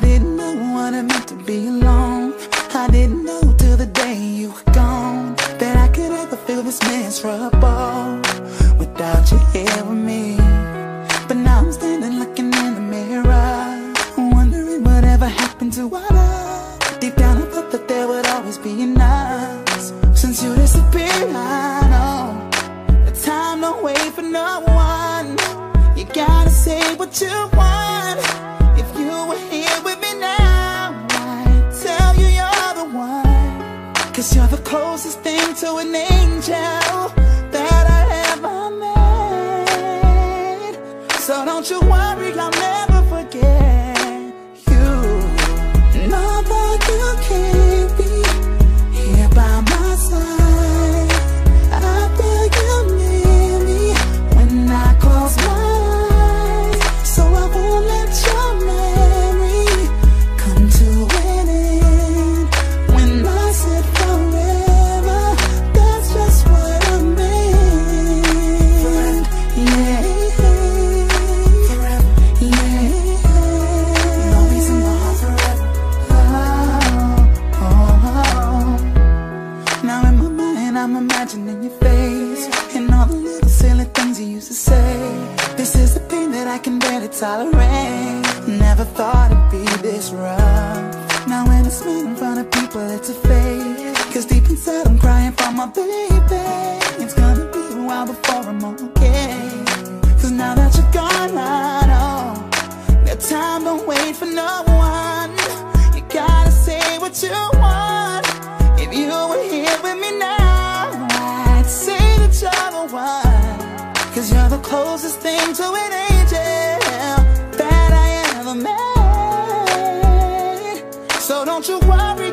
I didn't know what it meant to be alone. I didn't know till the day you were gone That I could ever feel this miserable. Angel that I ever met. So don't you worry, tolerate. Never thought it'd be this rough. Now when I smile in front of people it's a fake. Cause deep inside I'm crying for my baby. It's gonna be a while before I'm okay. Cause now that you're gone I know That time don't wait for no one. You gotta say what you want. If you were here with me now I'd say that you're the one. Cause you're the closest thing to an angel don't you worry.